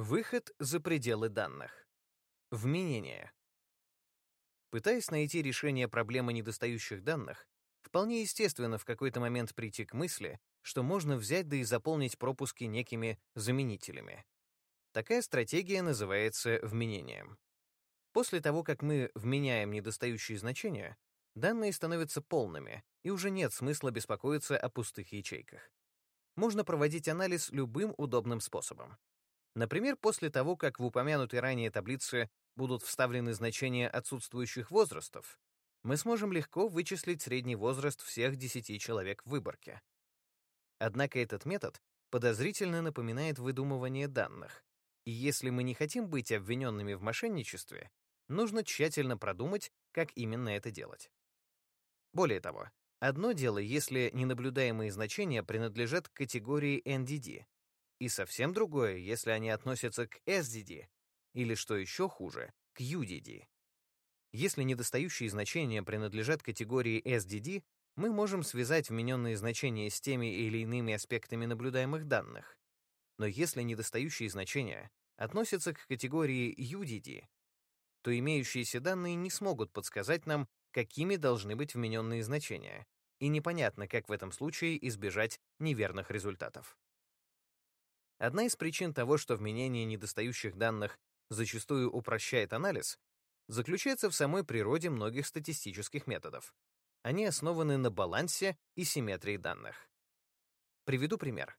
Выход за пределы данных. Вменение. Пытаясь найти решение проблемы недостающих данных, вполне естественно в какой-то момент прийти к мысли, что можно взять да и заполнить пропуски некими заменителями. Такая стратегия называется вменением. После того, как мы вменяем недостающие значения, данные становятся полными, и уже нет смысла беспокоиться о пустых ячейках. Можно проводить анализ любым удобным способом. Например, после того, как в упомянутой ранее таблице будут вставлены значения отсутствующих возрастов, мы сможем легко вычислить средний возраст всех 10 человек в выборке. Однако этот метод подозрительно напоминает выдумывание данных, и если мы не хотим быть обвиненными в мошенничестве, нужно тщательно продумать, как именно это делать. Более того, одно дело, если ненаблюдаемые значения принадлежат к категории NDD, и совсем другое, если они относятся к SDD, или, что еще хуже, к UDD. Если недостающие значения принадлежат категории SDD, мы можем связать вмененные значения с теми или иными аспектами наблюдаемых данных. Но если недостающие значения относятся к категории UDD, то имеющиеся данные не смогут подсказать нам, какими должны быть вмененные значения, и непонятно, как в этом случае избежать неверных результатов. Одна из причин того, что вменение недостающих данных зачастую упрощает анализ, заключается в самой природе многих статистических методов. Они основаны на балансе и симметрии данных. Приведу пример.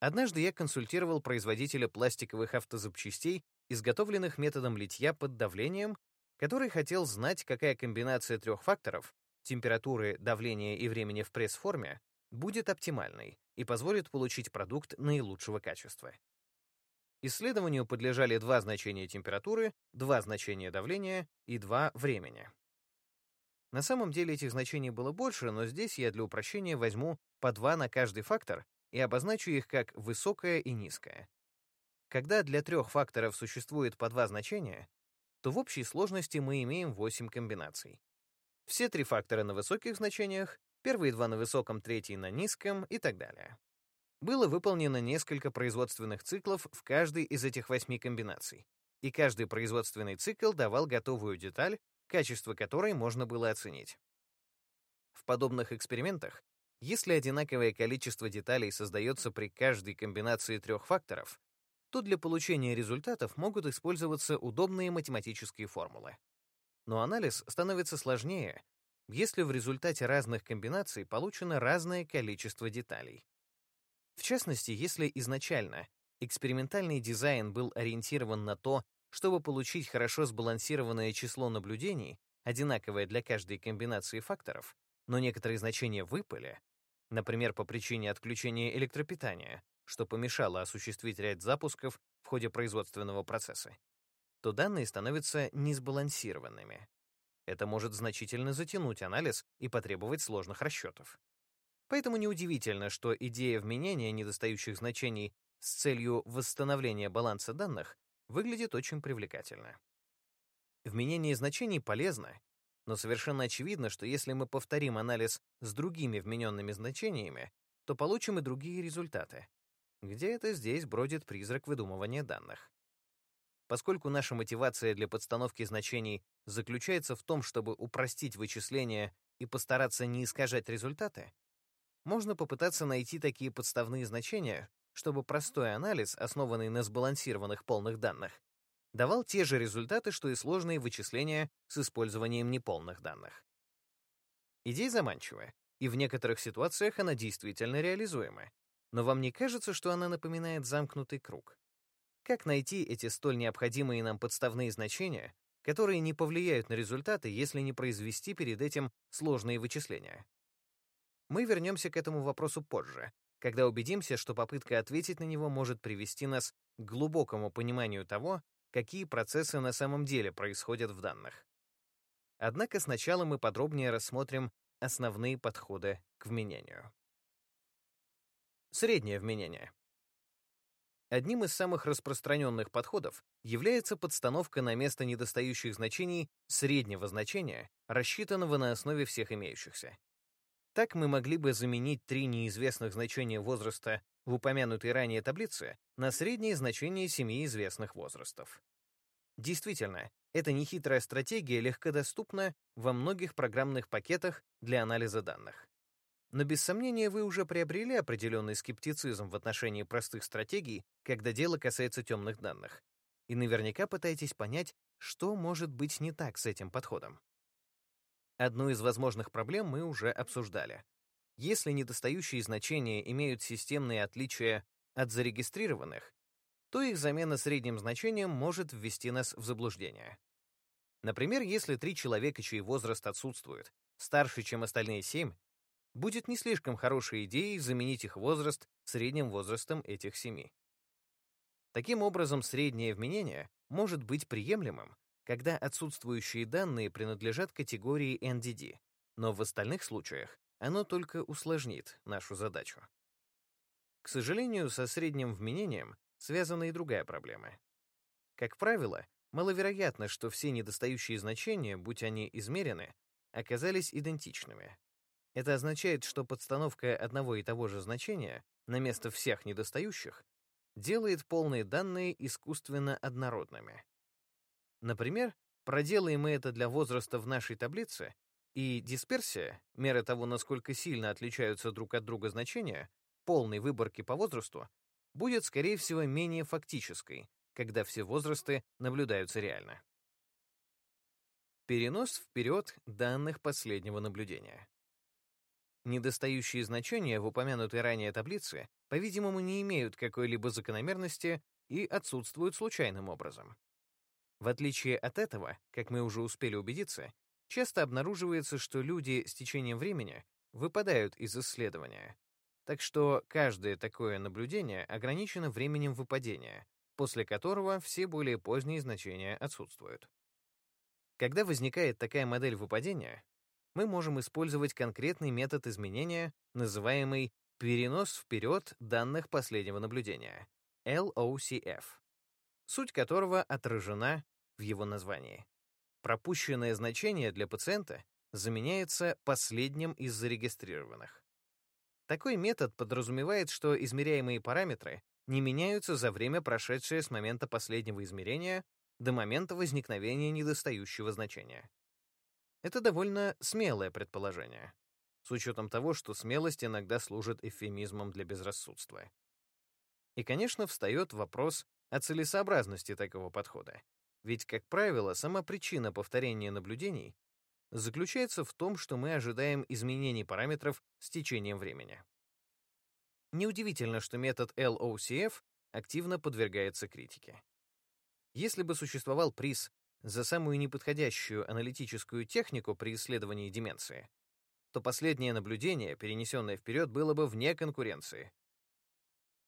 Однажды я консультировал производителя пластиковых автозапчастей, изготовленных методом литья под давлением, который хотел знать, какая комбинация трех факторов — температуры, давления и времени в пресс-форме — будет оптимальной, и позволит получить продукт наилучшего качества. Исследованию подлежали два значения температуры, два значения давления и два времени. На самом деле этих значений было больше, но здесь я для упрощения возьму по два на каждый фактор и обозначу их как высокое и низкое. Когда для трех факторов существует по два значения, то в общей сложности мы имеем 8 комбинаций. Все три фактора на высоких значениях, первые два на высоком, третий на низком и так далее. Было выполнено несколько производственных циклов в каждой из этих восьми комбинаций, и каждый производственный цикл давал готовую деталь, качество которой можно было оценить. В подобных экспериментах, если одинаковое количество деталей создается при каждой комбинации трех факторов, то для получения результатов могут использоваться удобные математические формулы. Но анализ становится сложнее, если в результате разных комбинаций получено разное количество деталей. В частности, если изначально экспериментальный дизайн был ориентирован на то, чтобы получить хорошо сбалансированное число наблюдений, одинаковое для каждой комбинации факторов, но некоторые значения выпали, например, по причине отключения электропитания, что помешало осуществить ряд запусков в ходе производственного процесса, то данные становятся несбалансированными. Это может значительно затянуть анализ и потребовать сложных расчетов. Поэтому неудивительно, что идея вменения недостающих значений с целью восстановления баланса данных выглядит очень привлекательно. Вменение значений полезно, но совершенно очевидно, что если мы повторим анализ с другими вмененными значениями, то получим и другие результаты. Где это здесь бродит призрак выдумывания данных? Поскольку наша мотивация для подстановки значений заключается в том, чтобы упростить вычисления и постараться не искажать результаты, можно попытаться найти такие подставные значения, чтобы простой анализ, основанный на сбалансированных полных данных, давал те же результаты, что и сложные вычисления с использованием неполных данных. Идея заманчивая, и в некоторых ситуациях она действительно реализуема. Но вам не кажется, что она напоминает замкнутый круг? Как найти эти столь необходимые нам подставные значения, которые не повлияют на результаты, если не произвести перед этим сложные вычисления? Мы вернемся к этому вопросу позже, когда убедимся, что попытка ответить на него может привести нас к глубокому пониманию того, какие процессы на самом деле происходят в данных. Однако сначала мы подробнее рассмотрим основные подходы к вменению. Среднее вменение. Одним из самых распространенных подходов является подстановка на место недостающих значений среднего значения, рассчитанного на основе всех имеющихся. Так мы могли бы заменить три неизвестных значения возраста в упомянутой ранее таблице на средние значения семи известных возрастов. Действительно, эта нехитрая стратегия легкодоступна во многих программных пакетах для анализа данных. Но без сомнения вы уже приобрели определенный скептицизм в отношении простых стратегий, когда дело касается темных данных, и наверняка пытаетесь понять, что может быть не так с этим подходом. Одну из возможных проблем мы уже обсуждали. Если недостающие значения имеют системные отличия от зарегистрированных, то их замена средним значением может ввести нас в заблуждение. Например, если три человека, чей возраст отсутствует, старше, чем остальные семь, будет не слишком хорошей идеей заменить их возраст средним возрастом этих семи. Таким образом, среднее вменение может быть приемлемым, когда отсутствующие данные принадлежат категории NDD, но в остальных случаях оно только усложнит нашу задачу. К сожалению, со средним вменением связана и другая проблема. Как правило, маловероятно, что все недостающие значения, будь они измерены, оказались идентичными. Это означает, что подстановка одного и того же значения на место всех недостающих делает полные данные искусственно однородными. Например, проделаем мы это для возраста в нашей таблице, и дисперсия, мера того, насколько сильно отличаются друг от друга значения, полной выборки по возрасту, будет, скорее всего, менее фактической, когда все возрасты наблюдаются реально. Перенос вперед данных последнего наблюдения. Недостающие значения в упомянутой ранее таблице, по-видимому, не имеют какой-либо закономерности и отсутствуют случайным образом. В отличие от этого, как мы уже успели убедиться, часто обнаруживается, что люди с течением времени выпадают из исследования. Так что каждое такое наблюдение ограничено временем выпадения, после которого все более поздние значения отсутствуют. Когда возникает такая модель выпадения, мы можем использовать конкретный метод изменения, называемый перенос вперед данных последнего наблюдения, LOCF, суть которого отражена в его названии. Пропущенное значение для пациента заменяется последним из зарегистрированных. Такой метод подразумевает, что измеряемые параметры не меняются за время, прошедшее с момента последнего измерения до момента возникновения недостающего значения. Это довольно смелое предположение, с учетом того, что смелость иногда служит эвфемизмом для безрассудства. И, конечно, встает вопрос о целесообразности такого подхода, ведь, как правило, сама причина повторения наблюдений заключается в том, что мы ожидаем изменений параметров с течением времени. Неудивительно, что метод LOCF активно подвергается критике. Если бы существовал приз за самую неподходящую аналитическую технику при исследовании деменции, то последнее наблюдение, перенесенное вперед, было бы вне конкуренции.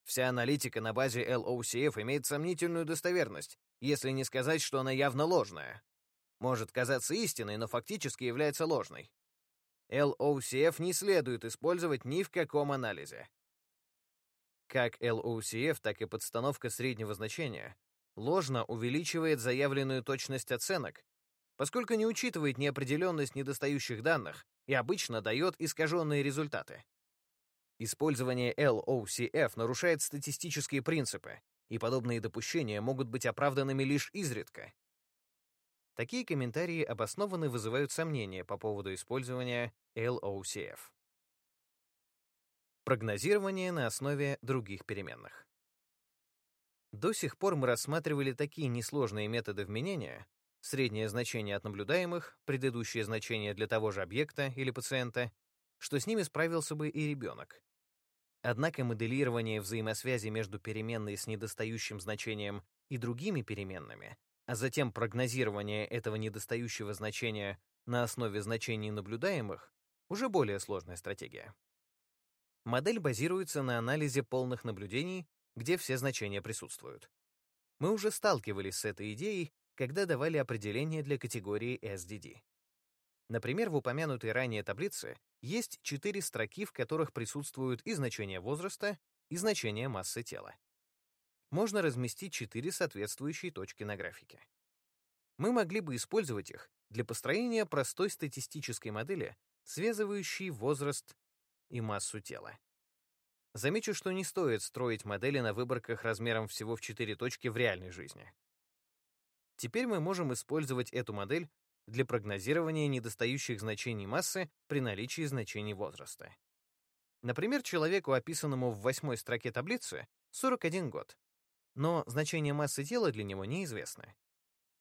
Вся аналитика на базе LOCF имеет сомнительную достоверность, если не сказать, что она явно ложная. Может казаться истинной, но фактически является ложной. LOCF не следует использовать ни в каком анализе. Как LOCF, так и подстановка среднего значения ложно увеличивает заявленную точность оценок, поскольку не учитывает неопределенность недостающих данных и обычно дает искаженные результаты. Использование LOCF нарушает статистические принципы, и подобные допущения могут быть оправданными лишь изредка. Такие комментарии обоснованно вызывают сомнения по поводу использования LOCF. Прогнозирование на основе других переменных. До сих пор мы рассматривали такие несложные методы вменения, среднее значение от наблюдаемых, предыдущее значение для того же объекта или пациента, что с ними справился бы и ребенок. Однако моделирование взаимосвязи между переменной с недостающим значением и другими переменными, а затем прогнозирование этого недостающего значения на основе значений наблюдаемых уже более сложная стратегия. Модель базируется на анализе полных наблюдений, где все значения присутствуют. Мы уже сталкивались с этой идеей, когда давали определение для категории SDD. Например, в упомянутой ранее таблице есть четыре строки, в которых присутствуют и значение возраста, и значение массы тела. Можно разместить четыре соответствующие точки на графике. Мы могли бы использовать их для построения простой статистической модели, связывающей возраст и массу тела. Замечу, что не стоит строить модели на выборках размером всего в 4 точки в реальной жизни. Теперь мы можем использовать эту модель для прогнозирования недостающих значений массы при наличии значений возраста. Например, человеку, описанному в восьмой строке таблицы, 41 год, но значение массы тела для него неизвестно.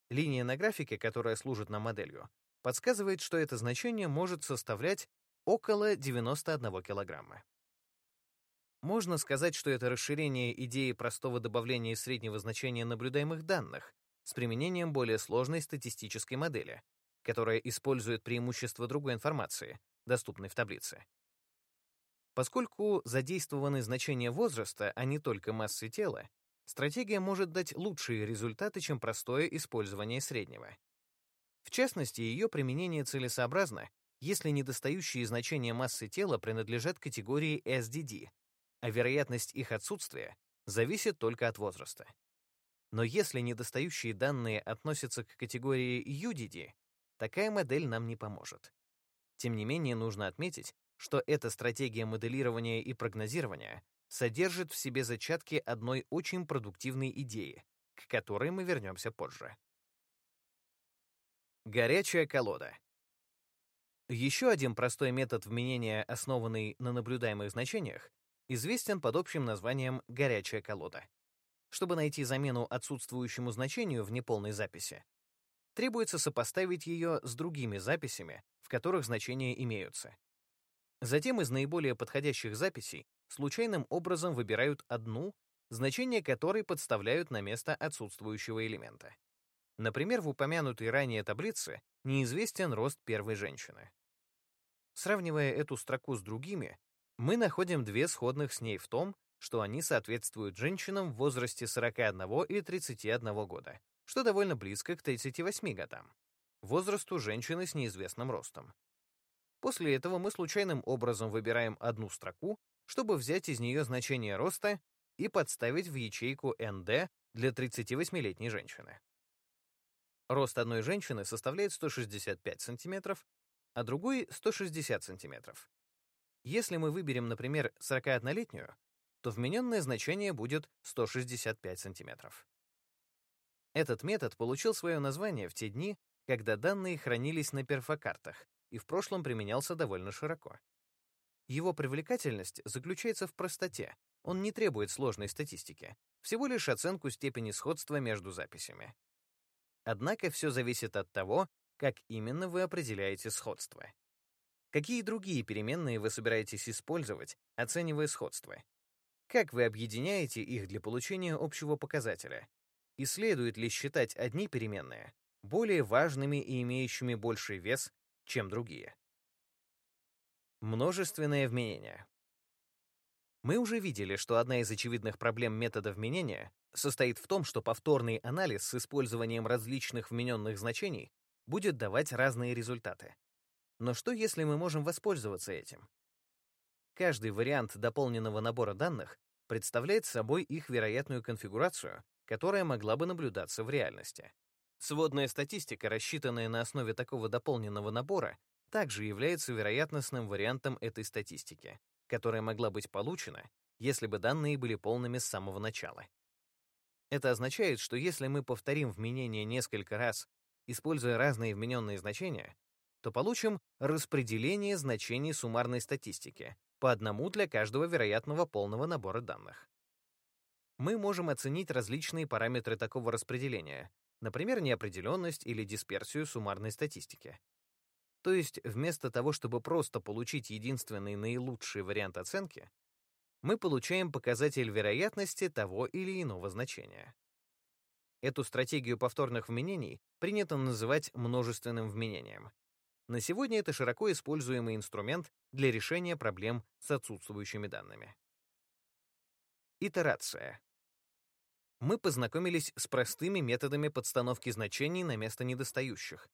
Линия на графике, которая служит нам моделью, подсказывает, что это значение может составлять около 91 килограмма. Можно сказать, что это расширение идеи простого добавления среднего значения наблюдаемых данных с применением более сложной статистической модели, которая использует преимущества другой информации, доступной в таблице. Поскольку задействованы значения возраста, а не только массы тела, стратегия может дать лучшие результаты, чем простое использование среднего. В частности, ее применение целесообразно, если недостающие значения массы тела принадлежат категории SDD, а вероятность их отсутствия зависит только от возраста. Но если недостающие данные относятся к категории UDD, такая модель нам не поможет. Тем не менее, нужно отметить, что эта стратегия моделирования и прогнозирования содержит в себе зачатки одной очень продуктивной идеи, к которой мы вернемся позже. Горячая колода. Еще один простой метод вменения, основанный на наблюдаемых значениях, известен под общим названием «горячая колода». Чтобы найти замену отсутствующему значению в неполной записи, требуется сопоставить ее с другими записями, в которых значения имеются. Затем из наиболее подходящих записей случайным образом выбирают одну, значение которой подставляют на место отсутствующего элемента. Например, в упомянутой ранее таблице неизвестен рост первой женщины. Сравнивая эту строку с другими, мы находим две сходных с ней в том, что они соответствуют женщинам в возрасте 41 и 31 года, что довольно близко к 38 годам, возрасту женщины с неизвестным ростом. После этого мы случайным образом выбираем одну строку, чтобы взять из нее значение роста и подставить в ячейку ND для 38-летней женщины. Рост одной женщины составляет 165 см, а другой — 160 см. Если мы выберем, например, 41-летнюю, то вмененное значение будет 165 см. Этот метод получил свое название в те дни, когда данные хранились на перфокартах, и в прошлом применялся довольно широко. Его привлекательность заключается в простоте, он не требует сложной статистики, всего лишь оценку степени сходства между записями. Однако все зависит от того, как именно вы определяете сходство. Какие другие переменные вы собираетесь использовать, оценивая сходство? Как вы объединяете их для получения общего показателя? И следует ли считать одни переменные более важными и имеющими больший вес чем другие. Множественное вменение. Мы уже видели, что одна из очевидных проблем метода вменения состоит в том, что повторный анализ с использованием различных вмененных значений будет давать разные результаты. Но что, если мы можем воспользоваться этим? Каждый вариант дополненного набора данных представляет собой их вероятную конфигурацию, которая могла бы наблюдаться в реальности. Сводная статистика, рассчитанная на основе такого дополненного набора, также является вероятностным вариантом этой статистики, которая могла быть получена, если бы данные были полными с самого начала. Это означает, что если мы повторим вменение несколько раз, используя разные вмененные значения, то получим распределение значений суммарной статистики по одному для каждого вероятного полного набора данных. Мы можем оценить различные параметры такого распределения, например, неопределенность или дисперсию суммарной статистики. То есть вместо того, чтобы просто получить единственный наилучший вариант оценки, мы получаем показатель вероятности того или иного значения. Эту стратегию повторных вменений принято называть множественным вменением. На сегодня это широко используемый инструмент для решения проблем с отсутствующими данными. Итерация мы познакомились с простыми методами подстановки значений на место недостающих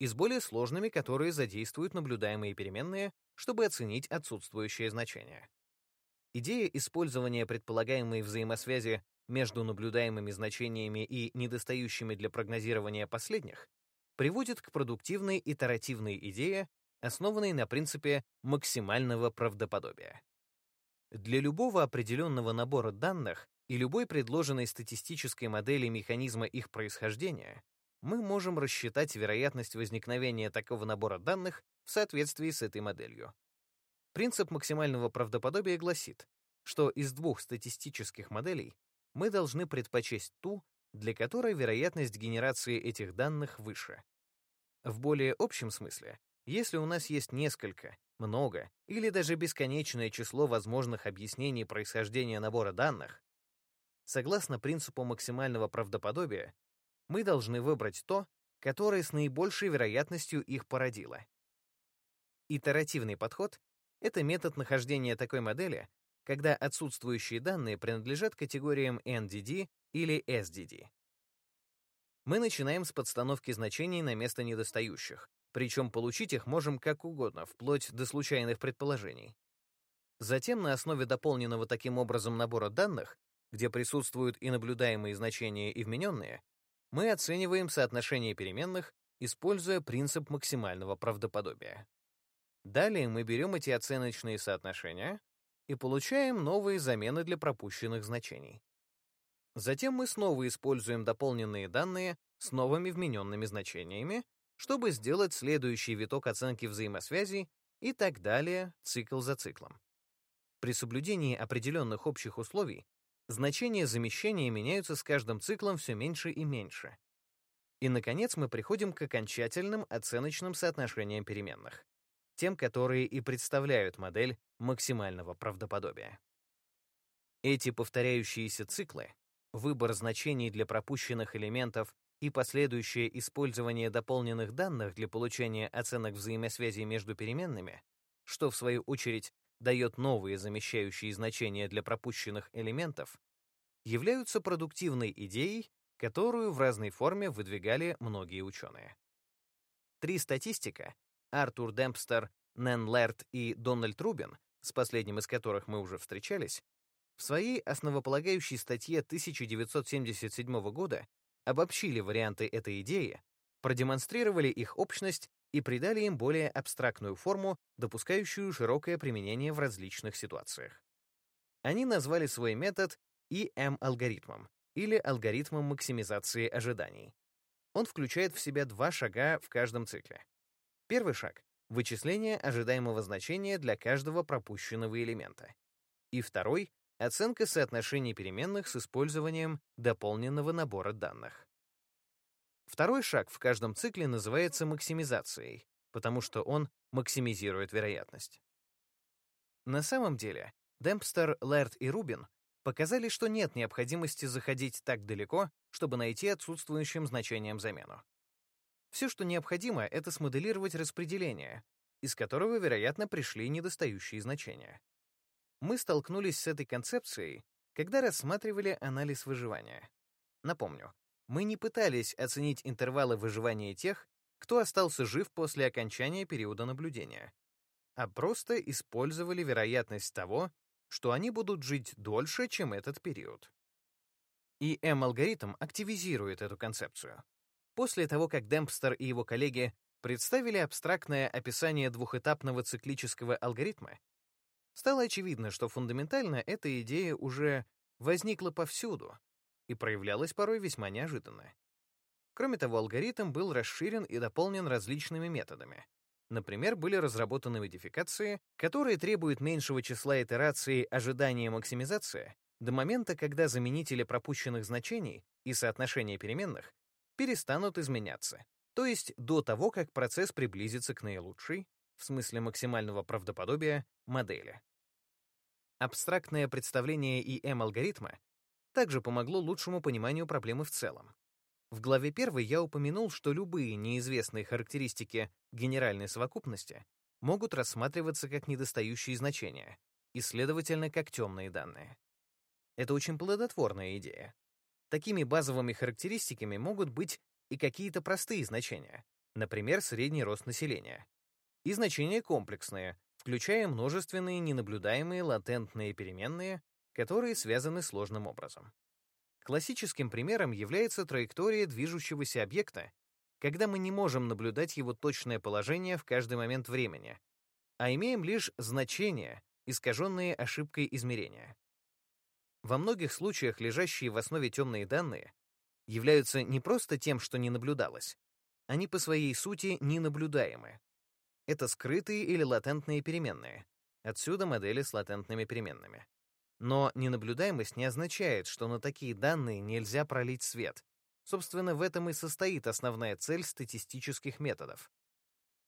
и с более сложными, которые задействуют наблюдаемые переменные, чтобы оценить отсутствующее значение. Идея использования предполагаемой взаимосвязи между наблюдаемыми значениями и недостающими для прогнозирования последних приводит к продуктивной итеративной идее, основанной на принципе максимального правдоподобия. Для любого определенного набора данных и любой предложенной статистической модели механизма их происхождения мы можем рассчитать вероятность возникновения такого набора данных в соответствии с этой моделью. Принцип максимального правдоподобия гласит, что из двух статистических моделей мы должны предпочесть ту, для которой вероятность генерации этих данных выше. В более общем смысле, если у нас есть несколько, много или даже бесконечное число возможных объяснений происхождения набора данных, согласно принципу максимального правдоподобия, мы должны выбрать то, которое с наибольшей вероятностью их породило. Итеративный подход — это метод нахождения такой модели, когда отсутствующие данные принадлежат категориям NDD или SDD. Мы начинаем с подстановки значений на место недостающих, причем получить их можем как угодно, вплоть до случайных предположений. Затем на основе дополненного таким образом набора данных, где присутствуют и наблюдаемые значения, и вмененные, мы оцениваем соотношение переменных, используя принцип максимального правдоподобия. Далее мы берем эти оценочные соотношения и получаем новые замены для пропущенных значений. Затем мы снова используем дополненные данные с новыми вмененными значениями, чтобы сделать следующий виток оценки взаимосвязей и так далее, цикл за циклом. При соблюдении определенных общих условий Значения замещения меняются с каждым циклом все меньше и меньше. И, наконец, мы приходим к окончательным оценочным соотношениям переменных, тем, которые и представляют модель максимального правдоподобия. Эти повторяющиеся циклы, выбор значений для пропущенных элементов и последующее использование дополненных данных для получения оценок взаимосвязи между переменными, что, в свою очередь, дает новые замещающие значения для пропущенных элементов, являются продуктивной идеей, которую в разной форме выдвигали многие ученые. Три статистика — Артур Демпстер, Нэн Лерт и Дональд Рубин, с последним из которых мы уже встречались, в своей основополагающей статье 1977 года обобщили варианты этой идеи, продемонстрировали их общность и придали им более абстрактную форму, допускающую широкое применение в различных ситуациях. Они назвали свой метод EM-алгоритмом или алгоритмом максимизации ожиданий. Он включает в себя два шага в каждом цикле. Первый шаг — вычисление ожидаемого значения для каждого пропущенного элемента. И второй — оценка соотношений переменных с использованием дополненного набора данных. Второй шаг в каждом цикле называется максимизацией, потому что он максимизирует вероятность. На самом деле, Демпстер, Лэрд и Рубин показали, что нет необходимости заходить так далеко, чтобы найти отсутствующим значением замену. Все, что необходимо, это смоделировать распределение, из которого, вероятно, пришли недостающие значения. Мы столкнулись с этой концепцией, когда рассматривали анализ выживания. Напомню, мы не пытались оценить интервалы выживания тех, кто остался жив после окончания периода наблюдения, а просто использовали вероятность того, что они будут жить дольше, чем этот период. И M-алгоритм активизирует эту концепцию. После того, как Демпстер и его коллеги представили абстрактное описание двухэтапного циклического алгоритма, стало очевидно, что фундаментально эта идея уже возникла повсюду, и проявлялась порой весьма неожиданно. Кроме того, алгоритм был расширен и дополнен различными методами. Например, были разработаны модификации, которые требуют меньшего числа итераций ожидания максимизации до момента, когда заменители пропущенных значений и соотношения переменных перестанут изменяться, то есть до того, как процесс приблизится к наилучшей, в смысле максимального правдоподобия, модели. Абстрактное представление ИМ-алгоритма также помогло лучшему пониманию проблемы в целом. В главе 1 я упомянул, что любые неизвестные характеристики генеральной совокупности могут рассматриваться как недостающие значения и, следовательно, как темные данные. Это очень плодотворная идея. Такими базовыми характеристиками могут быть и какие-то простые значения, например, средний рост населения, и значения комплексные, включая множественные ненаблюдаемые латентные переменные, которые связаны сложным образом. Классическим примером является траектория движущегося объекта, когда мы не можем наблюдать его точное положение в каждый момент времени, а имеем лишь значение, искаженные ошибкой измерения. Во многих случаях лежащие в основе темные данные являются не просто тем, что не наблюдалось, они по своей сути ненаблюдаемы. Это скрытые или латентные переменные. Отсюда модели с латентными переменными. Но ненаблюдаемость не означает, что на такие данные нельзя пролить свет. Собственно, в этом и состоит основная цель статистических методов.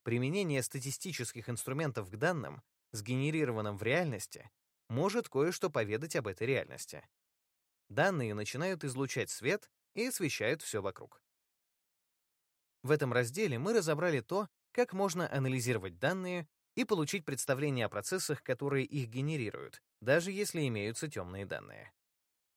Применение статистических инструментов к данным, сгенерированным в реальности, может кое-что поведать об этой реальности. Данные начинают излучать свет и освещают все вокруг. В этом разделе мы разобрали то, как можно анализировать данные и получить представление о процессах, которые их генерируют, даже если имеются темные данные.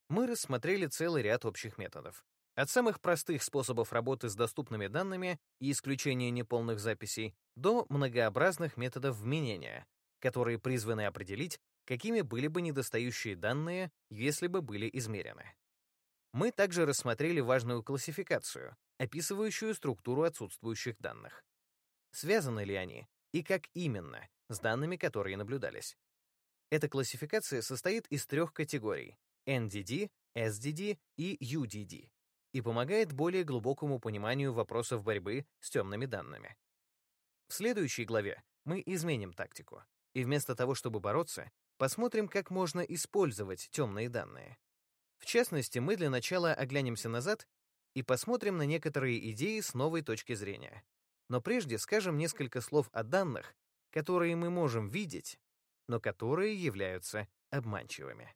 Мы рассмотрели целый ряд общих методов. От самых простых способов работы с доступными данными и исключения неполных записей до многообразных методов вменения, которые призваны определить, какими были бы недостающие данные, если бы были измерены. Мы также рассмотрели важную классификацию, описывающую структуру отсутствующих данных. Связаны ли они, и как именно, с данными, которые наблюдались. Эта классификация состоит из трех категорий — NDD, SDD и UDD и помогает более глубокому пониманию вопросов борьбы с темными данными. В следующей главе мы изменим тактику, и вместо того, чтобы бороться, посмотрим, как можно использовать темные данные. В частности, мы для начала оглянемся назад и посмотрим на некоторые идеи с новой точки зрения. Но прежде скажем несколько слов о данных, которые мы можем видеть, но которые являются обманчивыми.